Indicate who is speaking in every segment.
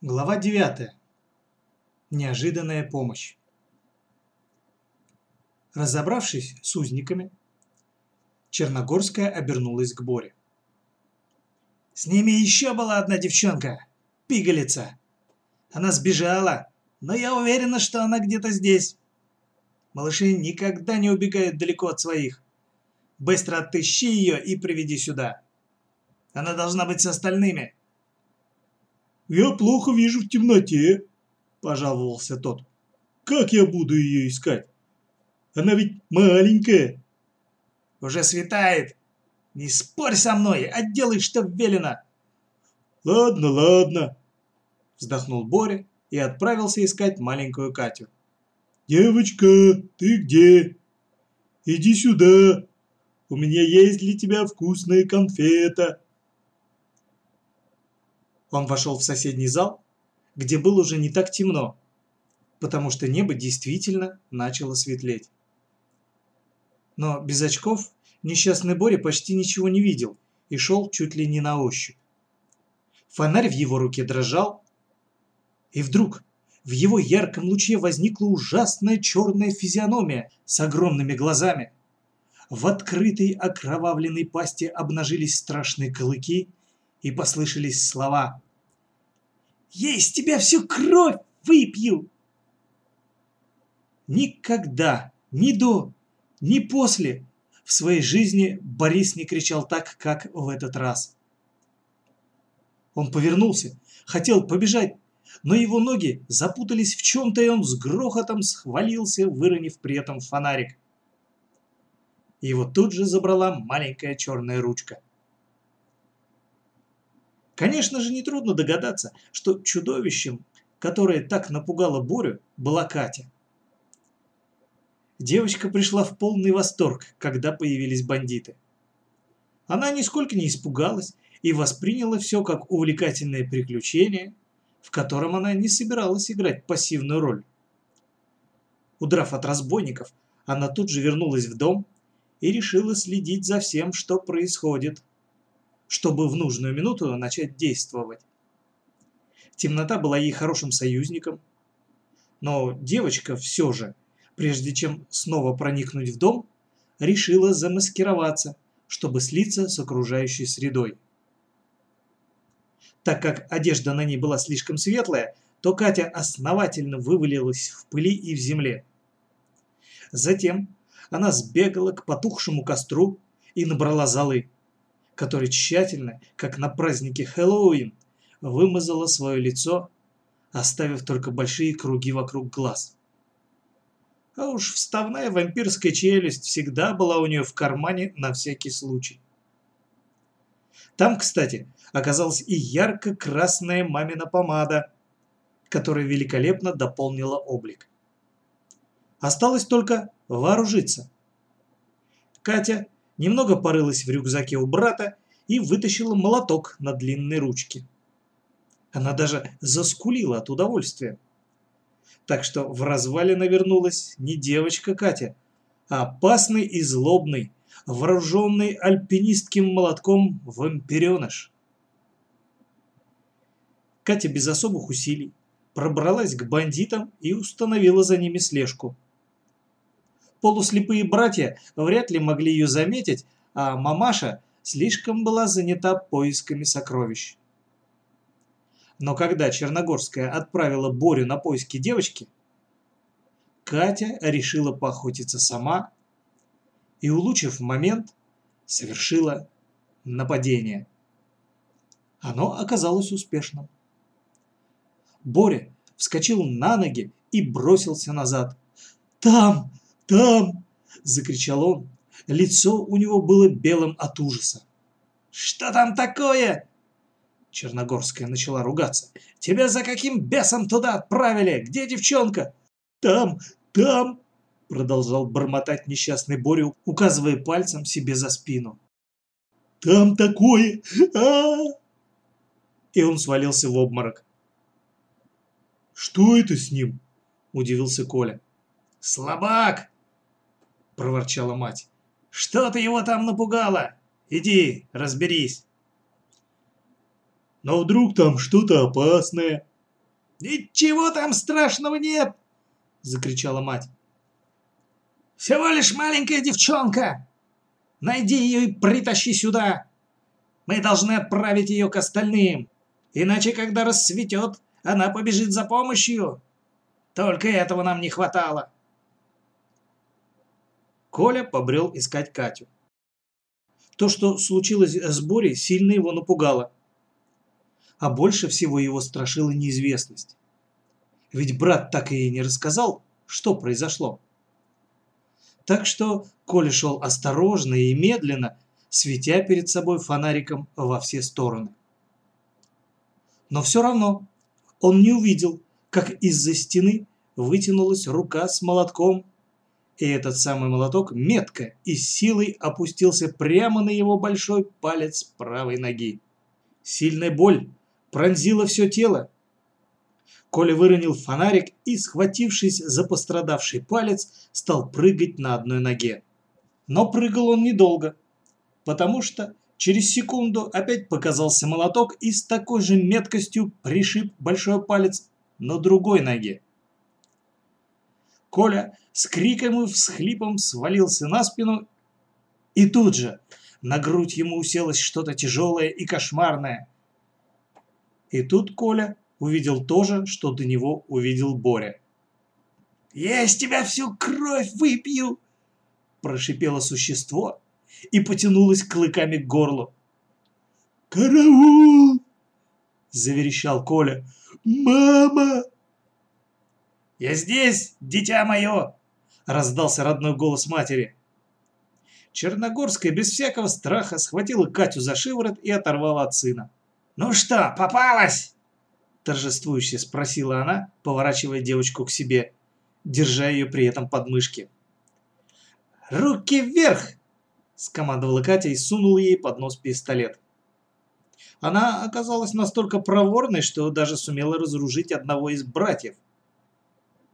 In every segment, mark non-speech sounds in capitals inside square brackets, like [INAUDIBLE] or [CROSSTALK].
Speaker 1: Глава 9. Неожиданная помощь. Разобравшись с узниками, Черногорская обернулась к Боре. «С ними еще была одна девчонка, пигалица. Она сбежала, но я уверена, что она где-то здесь. Малыши никогда не убегают далеко от своих. Быстро отыщи ее и приведи сюда. Она должна быть с остальными».
Speaker 2: «Я плохо вижу в темноте», – пожаловался тот. «Как я буду ее искать? Она ведь маленькая».
Speaker 1: «Уже светает. Не спорь со мной, а делай, что велено».
Speaker 2: «Ладно, ладно», –
Speaker 1: вздохнул Боря и отправился искать маленькую Катю.
Speaker 2: «Девочка, ты где? Иди сюда. У меня есть для тебя вкусная конфета».
Speaker 1: Он вошел в соседний зал, где было уже не так темно, потому что небо действительно начало светлеть. Но без очков несчастный Боря почти ничего не видел и шел чуть ли не на ощупь. Фонарь в его руке дрожал, и вдруг в его ярком луче возникла ужасная черная физиономия с огромными глазами. В открытой окровавленной пасти обнажились страшные клыки, и послышались слова «Я из тебя всю кровь выпью!» Никогда, ни до, ни после в своей жизни Борис не кричал так, как в этот раз. Он повернулся, хотел побежать, но его ноги запутались в чем-то, и он с грохотом схвалился, выронив при этом фонарик. Его тут же забрала маленькая черная ручка. Конечно же, нетрудно догадаться, что чудовищем, которое так напугало Борю, была Катя. Девочка пришла в полный восторг, когда появились бандиты. Она нисколько не испугалась и восприняла все как увлекательное приключение, в котором она не собиралась играть пассивную роль. Удрав от разбойников, она тут же вернулась в дом и решила следить за всем, что происходит чтобы в нужную минуту начать действовать. Темнота была ей хорошим союзником, но девочка все же, прежде чем снова проникнуть в дом, решила замаскироваться, чтобы слиться с окружающей средой. Так как одежда на ней была слишком светлая, то Катя основательно вывалилась в пыли и в земле. Затем она сбегала к потухшему костру и набрала золы который тщательно, как на празднике Хэллоуин, вымазала свое лицо, оставив только большие круги вокруг глаз. А уж вставная вампирская челюсть всегда была у нее в кармане на всякий случай. Там, кстати, оказалась и ярко-красная мамина помада, которая великолепно дополнила облик. Осталось только вооружиться. Катя немного порылась в рюкзаке у брата и вытащила молоток на длинной ручке. Она даже заскулила от удовольствия. Так что в развалино вернулась не девочка Катя, а опасный и злобный, вооруженный альпинистским молотком вампиреныш. Катя без особых усилий пробралась к бандитам и установила за ними слежку – Полуслепые братья вряд ли могли ее заметить, а мамаша слишком была занята поисками сокровищ. Но когда Черногорская отправила Борю на поиски девочки, Катя решила поохотиться сама и, улучив момент, совершила нападение. Оно оказалось успешным. Боря вскочил на ноги и бросился назад. «Там! Там!» – закричал он. Лицо у него было белым от ужаса. «Что там такое?» Черногорская начала ругаться. «Тебя за каким бесом туда отправили? Где девчонка?» «Там, там!» Продолжал бормотать несчастный Борю, указывая пальцем себе за спину. «Там такое! а, -а, И он свалился в обморок.
Speaker 2: «Что это с ним?» – удивился Коля.
Speaker 1: «Слабак!» Проворчала мать. «Что ты его там напугала? Иди, разберись!»
Speaker 2: «Но вдруг там что-то опасное?»
Speaker 1: «Ничего там страшного нет!» – закричала мать. «Всего лишь маленькая девчонка! Найди ее и притащи сюда! Мы должны отправить ее к остальным, иначе, когда рассветет, она побежит за помощью. Только этого нам не хватало!» Коля побрел искать Катю. То, что случилось с Борей, сильно его напугало. А больше всего его страшила неизвестность. Ведь брат так и не рассказал, что произошло. Так что Коля шел осторожно и медленно, светя перед собой фонариком во все стороны. Но все равно он не увидел, как из-за стены вытянулась рука с молотком и этот самый молоток метко и силой опустился прямо на его большой палец правой ноги. Сильная боль пронзила все тело. Коля выронил фонарик и, схватившись за пострадавший палец, стал прыгать на одной ноге. Но прыгал он недолго, потому что через секунду опять показался молоток и с такой же меткостью пришиб большой палец на другой ноге. Коля с криком и всхлипом свалился на спину, и тут же на грудь ему уселось что-то тяжелое и кошмарное. И тут Коля увидел то же, что до него увидел Боря. «Я из тебя всю кровь выпью!» Прошипело существо и потянулось клыками к горлу.
Speaker 2: «Караул!» – заверещал Коля. «Мама!»
Speaker 1: «Я здесь, дитя мое!» – раздался родной голос матери. Черногорская без всякого страха схватила Катю за шиворот и оторвала от сына. «Ну что, попалась?» – торжествующе спросила она, поворачивая девочку к себе, держа ее при этом под мышки. «Руки вверх!» – скомандовала Катя и сунула ей под нос пистолет. Она оказалась настолько проворной, что даже сумела разоружить одного из братьев –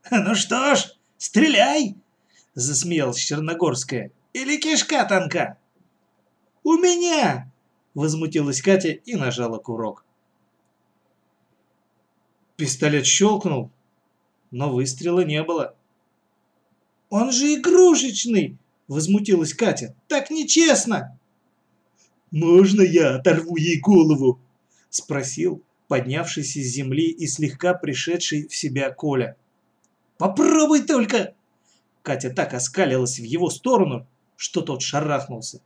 Speaker 1: [LAUGHS] «Ну что ж, стреляй!» – засмеялась Черногорская. «Или кишка тонка?» «У меня!» – возмутилась Катя и нажала курок. Пистолет щелкнул, но выстрела не было. «Он же игрушечный!» – возмутилась Катя. «Так нечестно!»
Speaker 2: «Можно я оторву ей голову?»
Speaker 1: – спросил поднявшийся с земли и слегка пришедший в себя Коля. Попробуй только!» Катя так оскалилась в его сторону, что тот шарахнулся.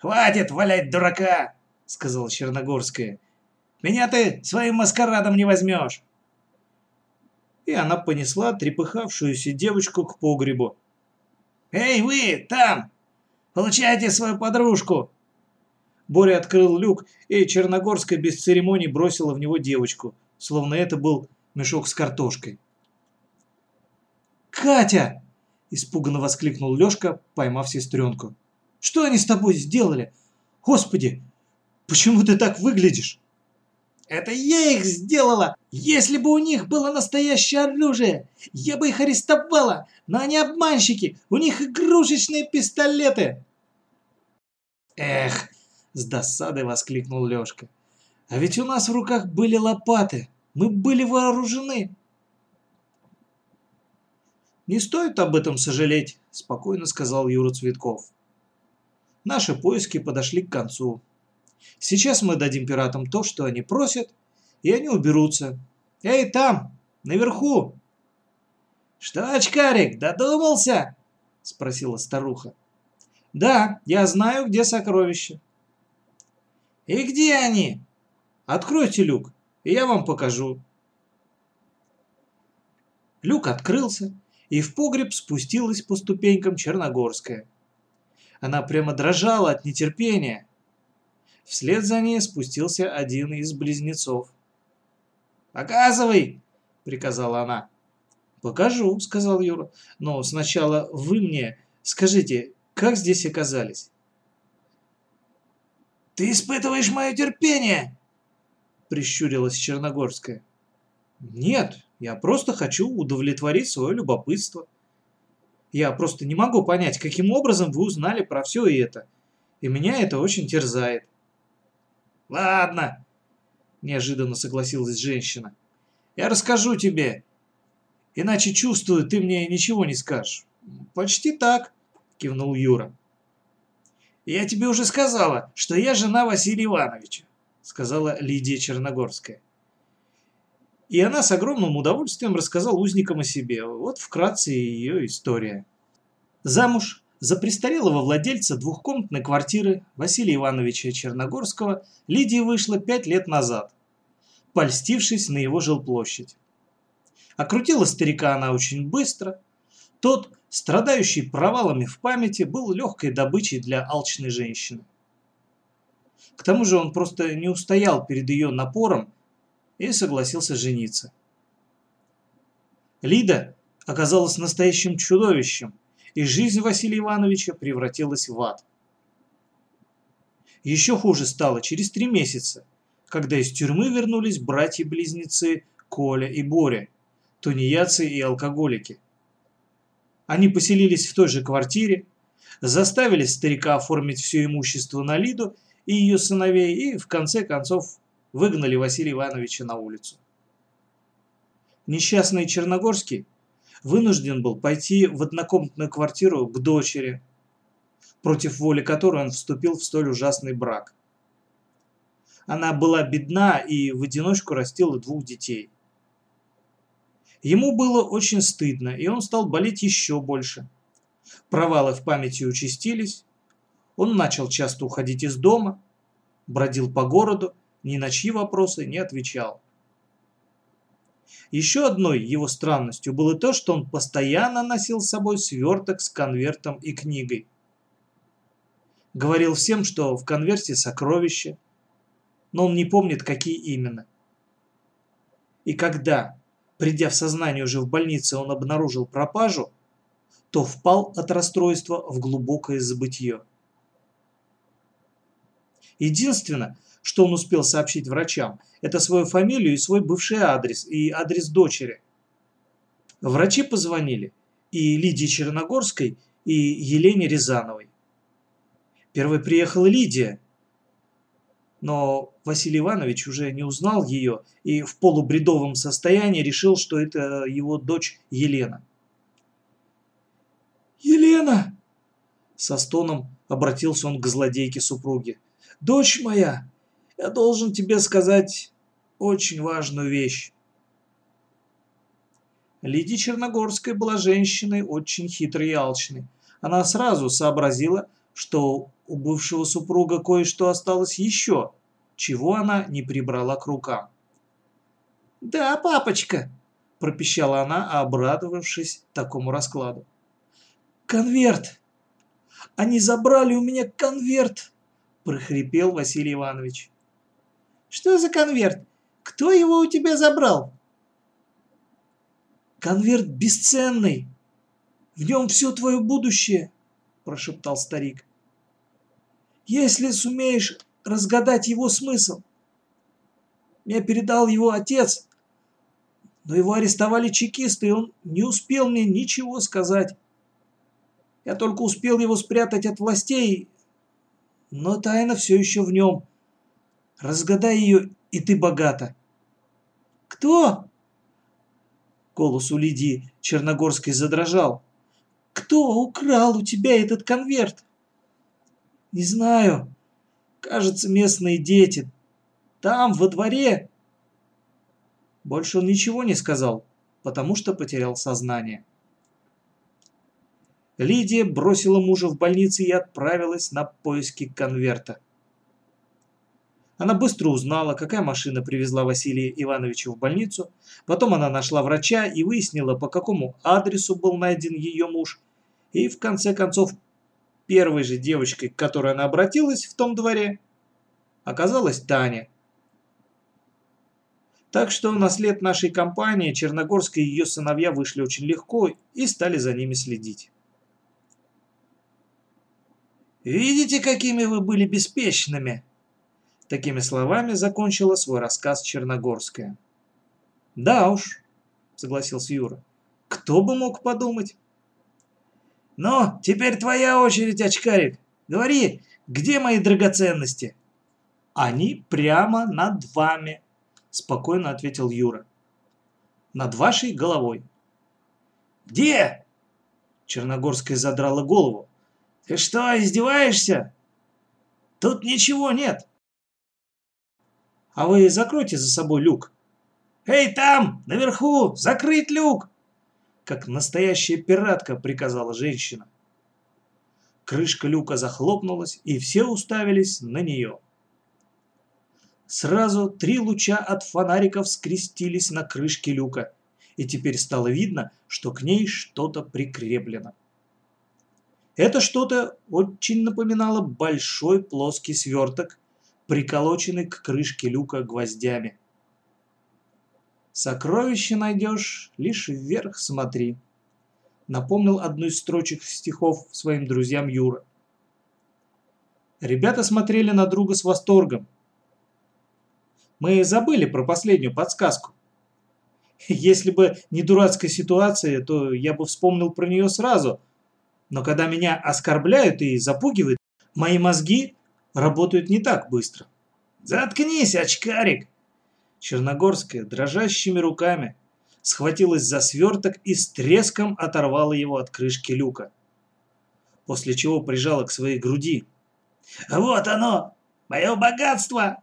Speaker 1: «Хватит валять дурака!» — сказала Черногорская. «Меня ты своим маскарадом не возьмешь!» И она понесла трепыхавшуюся девочку к погребу. «Эй, вы, там! Получайте свою подружку!» Боря открыл люк, и Черногорская без церемоний бросила в него девочку, словно это был мешок с картошкой. «Катя!» – испуганно воскликнул Лёшка, поймав сестренку. «Что они с тобой сделали? Господи, почему ты так выглядишь?» «Это я их сделала! Если бы у них было настоящее оружие, я бы их арестовала, но они обманщики, у них игрушечные пистолеты!» «Эх!» – с досадой воскликнул Лёшка. «А ведь у нас в руках были лопаты, мы были вооружены!» «Не стоит об этом сожалеть», – спокойно сказал Юра Цветков. Наши поиски подошли к концу. Сейчас мы дадим пиратам то, что они просят, и они уберутся. Эй, там, наверху! Что, очкарик, додумался? Спросила старуха. Да, я знаю, где сокровища. И где они? Откройте люк, и я вам покажу. Люк открылся, и в погреб спустилась по ступенькам Черногорская. Она прямо дрожала от нетерпения. Вслед за ней спустился один из близнецов. «Показывай!» – приказала она. «Покажу», – сказал Юра. «Но сначала вы мне скажите, как здесь оказались?» «Ты испытываешь мое терпение!» – прищурилась Черногорская. «Нет, я просто хочу удовлетворить свое любопытство. Я просто не могу понять, каким образом вы узнали про все это. И меня это очень терзает. Ладно, неожиданно согласилась женщина. Я расскажу тебе, иначе чувствую, ты мне ничего не скажешь. Почти так, кивнул Юра. Я тебе уже сказала, что я жена Василия Ивановича, сказала Лидия Черногорская. И она с огромным удовольствием рассказала узникам о себе. Вот вкратце ее история. Замуж за престарелого владельца двухкомнатной квартиры Василия Ивановича Черногорского Лидия вышла пять лет назад, польстившись на его жилплощадь. Окрутила старика она очень быстро. Тот, страдающий провалами в памяти, был легкой добычей для алчной женщины. К тому же он просто не устоял перед ее напором и согласился жениться. Лида оказалась настоящим чудовищем, и жизнь Василия Ивановича превратилась в ад. Еще хуже стало через три месяца, когда из тюрьмы вернулись братья-близнецы Коля и Боря, тунеядцы и алкоголики. Они поселились в той же квартире, заставили старика оформить все имущество на Лиду и ее сыновей и, в конце концов, выгнали Василия Ивановича на улицу. Несчастный Черногорский вынужден был пойти в однокомнатную квартиру к дочери, против воли которой он вступил в столь ужасный брак. Она была бедна и в одиночку растила двух детей. Ему было очень стыдно, и он стал болеть еще больше. Провалы в памяти участились, он начал часто уходить из дома, бродил по городу, ни на чьи вопросы не отвечал. Еще одной его странностью было то, что он постоянно носил с собой сверток с конвертом и книгой. Говорил всем, что в конверте сокровища, но он не помнит, какие именно. И когда, придя в сознание уже в больнице, он обнаружил пропажу, то впал от расстройства в глубокое забытье. Единственное, что он успел сообщить врачам, это свою фамилию и свой бывший адрес, и адрес дочери. Врачи позвонили и Лидии Черногорской, и Елене Рязановой. Первой приехала Лидия, но Василий Иванович уже не узнал ее и в полубредовом состоянии решил, что это его дочь Елена. «Елена!» Со стоном обратился он к злодейке супруги. «Дочь моя, я должен тебе сказать очень важную вещь. Лидия Черногорская была женщиной очень хитрой и алчной. Она сразу сообразила, что у бывшего супруга кое-что осталось еще, чего она не прибрала к рукам. «Да, папочка!» – пропищала она, обрадовавшись такому раскладу. «Конверт! Они забрали у меня конверт!» – прохрипел Василий Иванович. Что за конверт? Кто его у тебя забрал? Конверт бесценный. В нем все твое будущее, прошептал старик. Если сумеешь разгадать его смысл. Я передал его отец, но его арестовали чекисты, и он не успел мне ничего сказать. Я только успел его спрятать от властей, но тайна все еще в нем. Разгадай ее, и ты богата. Кто? Голос у Лидии Черногорской задрожал. Кто украл у тебя этот конверт? Не знаю. Кажется, местные дети. Там, во дворе. Больше он ничего не сказал, потому что потерял сознание. Лидия бросила мужа в больницу и отправилась на поиски конверта. Она быстро узнала, какая машина привезла Василия Ивановича в больницу. Потом она нашла врача и выяснила, по какому адресу был найден ее муж. И в конце концов, первой же девочкой, к которой она обратилась в том дворе, оказалась Таня. Так что на след нашей компании Черногорская и ее сыновья вышли очень легко и стали за ними следить. «Видите, какими вы были беспечными?» Такими словами закончила свой рассказ Черногорская. «Да уж», — согласился Юра, — «кто бы мог подумать?» «Ну, теперь твоя очередь, очкарик. Говори, где мои драгоценности?» «Они прямо над вами», — спокойно ответил Юра. над вашей головой.
Speaker 3: «Где?» Черногорская задрала голову. «Ты что, издеваешься? Тут ничего нет!»
Speaker 1: «А вы закройте за собой люк!»
Speaker 3: «Эй, там, наверху, закрыть люк!»
Speaker 1: Как настоящая пиратка приказала женщина. Крышка люка захлопнулась, и все уставились на нее. Сразу три луча от фонариков скрестились на крышке люка, и теперь стало видно, что к ней что-то прикреплено. Это что-то очень напоминало большой плоский сверток, приколоченный к крышке люка гвоздями. «Сокровище найдешь, лишь вверх смотри», напомнил одну из строчек стихов своим друзьям Юра. Ребята смотрели на друга с восторгом. Мы забыли про последнюю подсказку. Если бы не дурацкая ситуация, то я бы вспомнил про нее сразу. Но когда меня оскорбляют и запугивают, мои мозги работают не так быстро.
Speaker 3: «Заткнись, очкарик!»
Speaker 1: Черногорская дрожащими руками схватилась за сверток и с треском оторвала его от крышки люка. После чего прижала к своей груди.
Speaker 3: «Вот оно! Мое богатство!»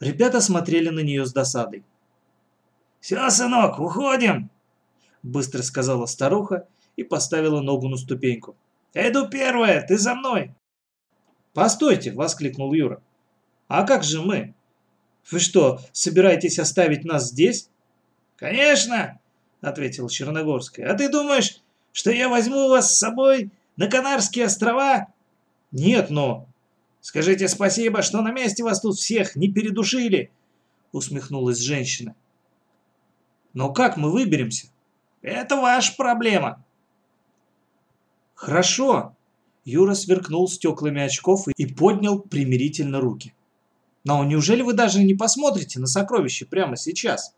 Speaker 1: Ребята смотрели на нее с досадой.
Speaker 3: «Все, сынок, уходим!»
Speaker 1: Быстро сказала старуха и поставила ногу на ступеньку.
Speaker 3: «Я иду первая, ты за мной!»
Speaker 1: «Постойте!» – воскликнул Юра. «А как же мы? Вы что, собираетесь оставить нас здесь?»
Speaker 3: «Конечно!» – ответил Черногорская. «А ты думаешь, что я возьму вас с собой на Канарские острова?»
Speaker 1: «Нет, но...»
Speaker 3: «Скажите спасибо, что на месте вас тут всех не передушили!» – усмехнулась женщина.
Speaker 1: «Но как мы выберемся?»
Speaker 3: «Это ваша проблема!»
Speaker 1: «Хорошо!» Юра сверкнул стеклами очков и поднял примирительно руки. Но неужели вы даже не посмотрите на сокровища прямо сейчас?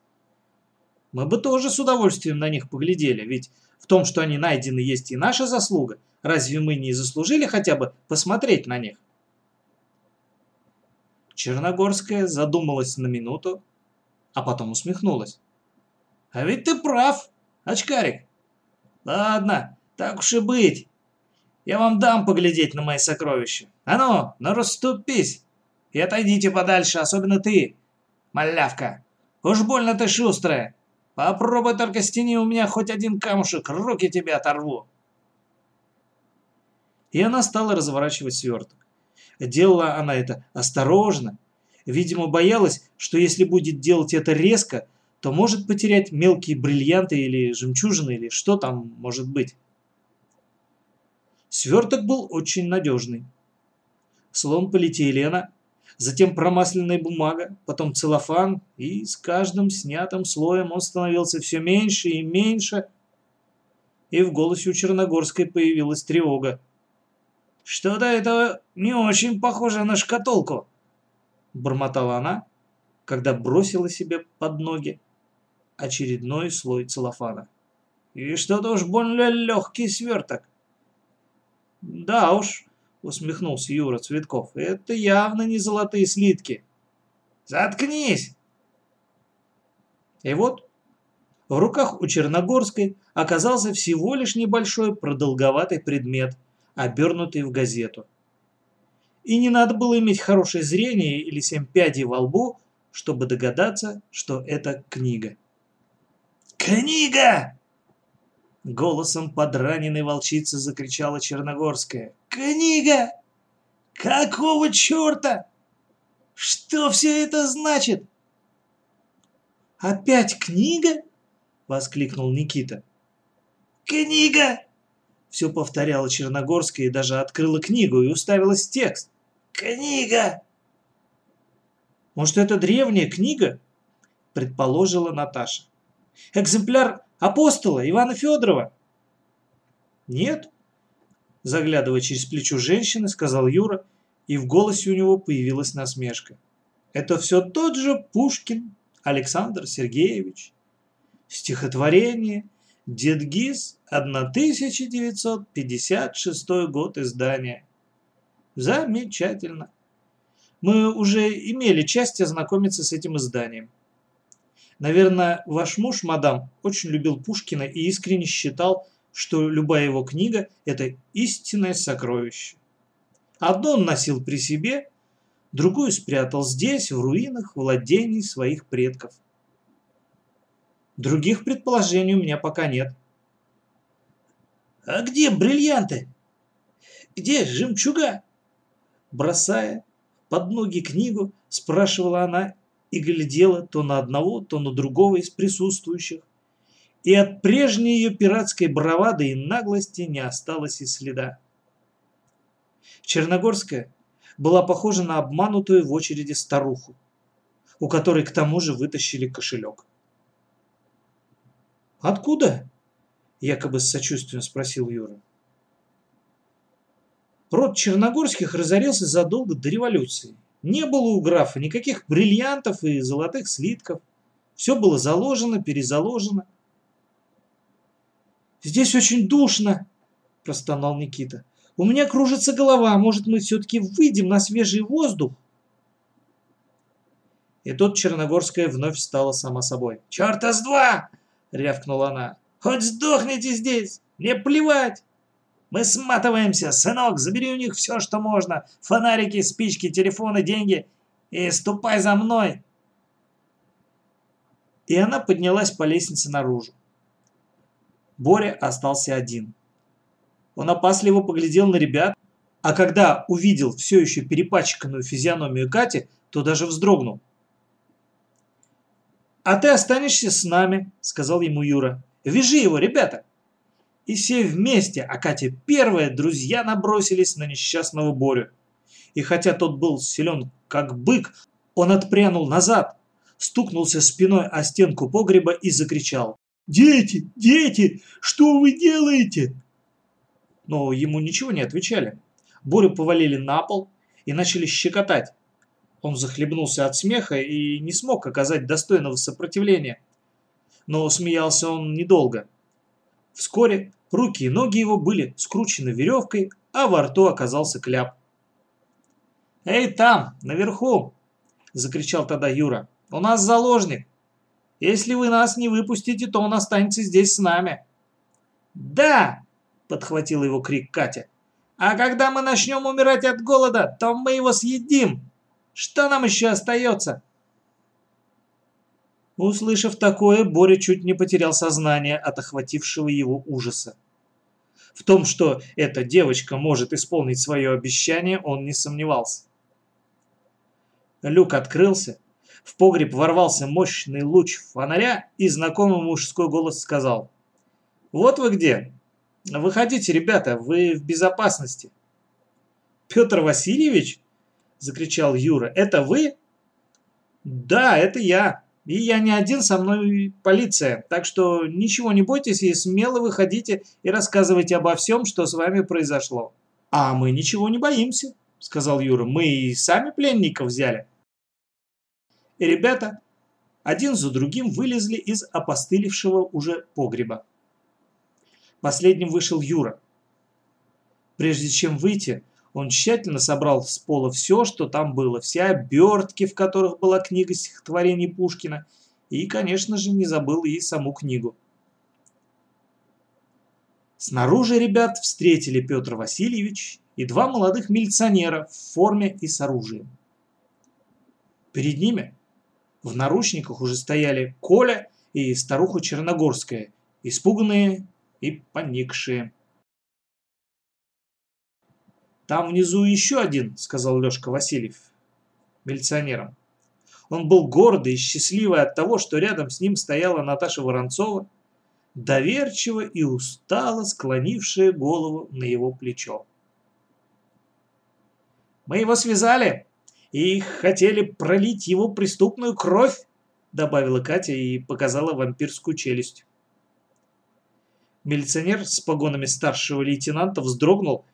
Speaker 1: Мы бы тоже с удовольствием на них поглядели, ведь в том, что они найдены, есть и наша заслуга. Разве мы не заслужили хотя бы посмотреть на них? Черногорская задумалась на минуту, а потом усмехнулась.
Speaker 3: «А ведь ты прав, очкарик. Ладно, так уж и быть. Я вам дам поглядеть на мои сокровища. А ну, ну расступись!» И отойдите подальше, особенно ты, малявка. Уж больно ты шустрая. Попробуй только стяни у меня хоть один камушек, руки тебе оторву.
Speaker 1: И она стала разворачивать сверток. Делала она это осторожно. Видимо, боялась, что если будет делать это резко, то может потерять мелкие бриллианты или жемчужины, или что там может быть. Сверток был очень надежный. Слон полиэтилена затем промасленная бумага, потом целлофан, и с каждым снятым слоем он становился все меньше и меньше. И в голосе у Черногорской появилась тревога.
Speaker 3: «Что-то это не очень похоже на шкатулку», – бормотала она, когда бросила себе под ноги очередной слой целлофана. «И что-то уж больно легкий сверток».
Speaker 1: «Да уж», усмехнулся Юра Цветков. Это явно не золотые слитки.
Speaker 3: Заткнись!
Speaker 1: И вот в руках у Черногорской оказался всего лишь небольшой продолговатый предмет, обернутый в газету. И не надо было иметь хорошее зрение или семь пядей во лбу, чтобы догадаться, что это книга.
Speaker 3: «Книга!»
Speaker 1: Голосом подраненной волчицы закричала Черногорская.
Speaker 3: «Книга! Какого черта? Что все это значит?»
Speaker 1: «Опять книга?» – воскликнул Никита.
Speaker 3: «Книга!»
Speaker 1: – все повторяла Черногорская и даже открыла книгу и уставилась в текст.
Speaker 3: «Книга!»
Speaker 1: «Может, это древняя книга?» – предположила Наташа. «Экземпляр апостола Ивана Федорова?» «Нет», – заглядывая через плечо женщины, сказал Юра, и в голосе у него появилась насмешка. «Это все тот же Пушкин Александр Сергеевич. Стихотворение «Дед Гиз», 1956 год издания. Замечательно. Мы уже имели часть ознакомиться с этим изданием. Наверное, ваш муж, мадам, очень любил Пушкина и искренне считал, что любая его книга – это истинное сокровище. Одно он носил при себе, другую спрятал здесь, в руинах владений своих предков. Других предположений у меня пока нет.
Speaker 3: «А где бриллианты? Где жемчуга?»
Speaker 1: Бросая под ноги книгу, спрашивала она и глядела то на одного, то на другого из присутствующих. И от прежней ее пиратской бравады и наглости не осталось и следа. Черногорская была похожа на обманутую в очереди старуху, у которой к тому же вытащили кошелек. «Откуда?» – якобы с сочувствием спросил Юра. Род Черногорских разорился задолго до революции. Не было у графа никаких бриллиантов и золотых слитков. Все было заложено, перезаложено. «Здесь очень душно», – простонал Никита. «У меня кружится голова. Может, мы все-таки выйдем на свежий воздух?» И тут Черногорская вновь стала сама собой.
Speaker 3: «Черта с два!» – рявкнула она. «Хоть сдохните здесь! Мне плевать! Мы сматываемся, сынок, забери у них все, что можно. Фонарики, спички, телефоны, деньги. И ступай за мной!»
Speaker 1: И она поднялась по лестнице наружу. Боря остался один. Он опасливо поглядел на ребят, а когда увидел все еще перепачканную физиономию Кати, то даже вздрогнул. «А ты останешься с нами», — сказал ему Юра. «Вяжи его, ребята!» И все вместе, а Катя первая, друзья набросились на несчастного Борю. И хотя тот был силен как бык, он отпрянул назад, стукнулся спиной о стенку погреба и закричал.
Speaker 2: «Дети! Дети! Что вы делаете?»
Speaker 1: Но ему ничего не отвечали. Борю повалили на пол и начали щекотать. Он захлебнулся от смеха и не смог оказать достойного сопротивления. Но смеялся он недолго. Вскоре руки и ноги его были скручены веревкой, а во рту оказался кляп. «Эй, там, наверху!» – закричал тогда Юра. «У нас заложник! Если вы нас не выпустите, то он останется здесь с нами». «Да!» – подхватил его крик Катя. «А когда мы начнем умирать от голода, то мы его съедим! Что нам еще остается?» Услышав такое, Боря чуть не потерял сознание от охватившего его ужаса. В том, что эта девочка может исполнить свое обещание, он не сомневался. Люк открылся, в погреб ворвался мощный луч фонаря, и знакомый мужской голос сказал. «Вот вы где! Выходите, ребята, вы в безопасности!» «Петр Васильевич?» – закричал Юра. «Это вы?» «Да, это я. И я не один, со мной полиция. Так что ничего не бойтесь и смело выходите и рассказывайте обо всем, что с вами произошло». «А мы ничего не боимся», – сказал Юра. «Мы и сами пленников взяли». И ребята один за другим вылезли из опостылевшего уже погреба. Последним вышел Юра. Прежде чем выйти, он тщательно собрал с пола все, что там было, все обертки, в которых была книга стихотворений Пушкина, и, конечно же, не забыл и саму книгу. Снаружи ребят встретили Петр Васильевич и два молодых милиционера в форме и с оружием. Перед ними в наручниках уже стояли Коля и старуха Черногорская, испуганные и поникшие. «Там внизу еще один», — сказал Лешка Васильев милиционером. Он был гордый и счастливый от того, что рядом с ним стояла Наташа Воронцова, доверчиво и устало склонившая голову на его плечо. «Мы его связали и хотели пролить его преступную кровь», добавила Катя и показала вампирскую челюсть. Милиционер с погонами старшего лейтенанта вздрогнул,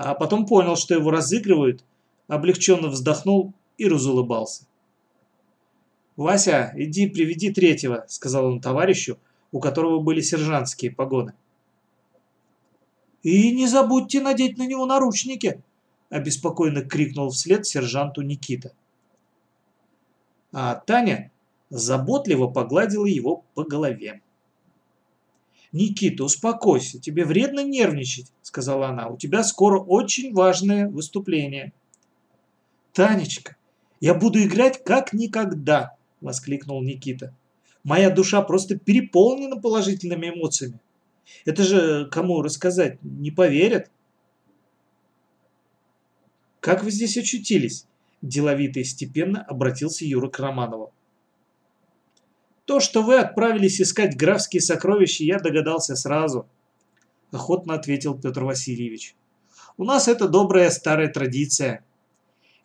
Speaker 1: а потом понял, что его разыгрывают, облегченно вздохнул и разулыбался. «Вася, иди приведи третьего», — сказал он товарищу, у которого были сержантские погоны. «И не забудьте надеть на него наручники», обеспокоенно крикнул вслед сержанту Никита. А Таня заботливо погладила его по голове. «Никита, успокойся, тебе вредно нервничать», — сказала она. «У тебя скоро очень важное выступление». «Танечка, я буду играть как никогда», — воскликнул Никита. «Моя душа просто переполнена положительными эмоциями. Это же кому рассказать, не поверят». «Как вы здесь очутились?» – деловито и степенно обратился Юра к Романову. «То, что вы отправились искать графские сокровища, я догадался сразу», – охотно ответил Петр Васильевич. «У нас это добрая старая традиция.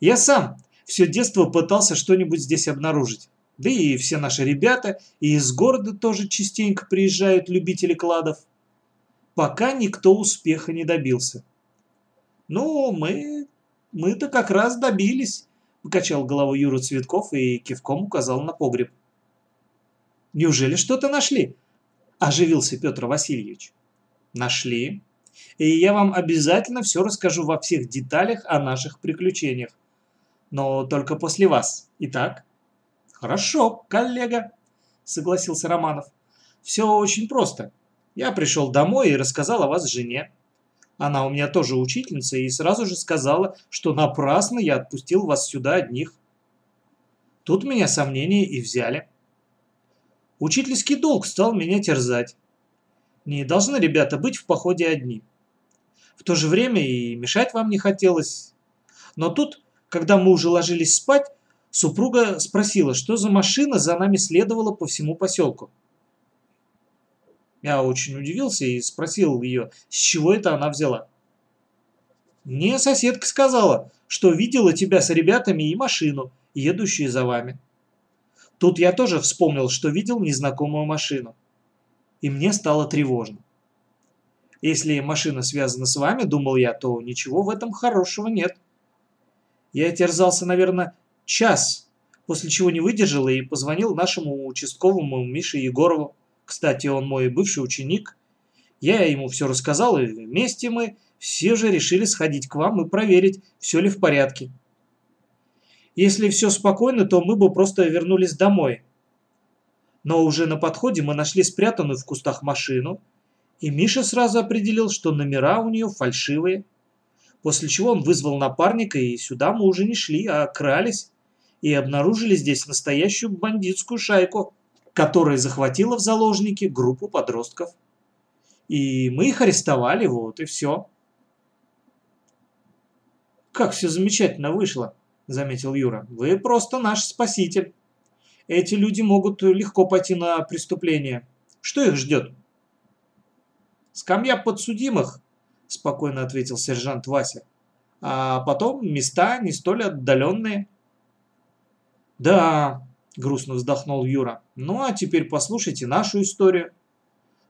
Speaker 1: Я сам все детство пытался что-нибудь здесь обнаружить. Да и все наши ребята, и из города тоже частенько приезжают любители кладов. Пока никто успеха не добился. Ну, мы мы-то как раз добились», – покачал головой Юра Цветков и кивком указал на погреб. «Неужели что-то нашли?» – оживился Петр Васильевич. «Нашли. И я вам обязательно все расскажу во всех деталях о наших приключениях. Но только после вас. Итак?» «Хорошо, коллега», – согласился Романов. «Все очень просто. Я пришел домой и рассказал о вас жене. Она у меня тоже учительница и сразу же сказала, что напрасно я отпустил вас сюда одних. Тут меня сомнения и взяли. Учительский долг стал меня терзать. Не должны ребята быть в походе одни. В то же время и мешать вам не хотелось. Но тут, когда мы уже ложились спать, супруга спросила, что за машина за нами следовала по всему поселку. Я очень удивился и спросил ее, с чего это она взяла. Мне соседка сказала, что видела тебя с ребятами и машину, едущую за вами. Тут я тоже вспомнил, что видел незнакомую машину. И мне стало тревожно. Если машина связана с вами, думал я, то ничего в этом хорошего нет. Я терзался, наверное, час, после чего не выдержал и позвонил нашему участковому Мише Егорову. Кстати, он мой бывший ученик. Я ему все рассказал, и вместе мы все же решили сходить к вам и проверить, все ли в порядке. Если все спокойно, то мы бы просто вернулись домой. Но уже на подходе мы нашли спрятанную в кустах машину, и Миша сразу определил, что номера у нее фальшивые. После чего он вызвал напарника, и сюда мы уже не шли, а крались, и обнаружили здесь настоящую бандитскую шайку которая захватила в заложники группу подростков. И мы их арестовали, вот и все. «Как все замечательно вышло», — заметил Юра. «Вы просто наш спаситель. Эти люди могут легко пойти на преступление. Что их ждет?» «Скамья подсудимых», — спокойно ответил сержант Вася. «А потом места не столь отдаленные». «Да, грустно вздохнул Юра. Ну а теперь послушайте нашу историю.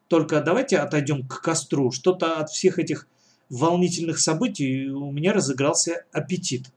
Speaker 1: Только давайте отойдем к костру. Что-то от всех этих волнительных событий у меня разыгрался аппетит.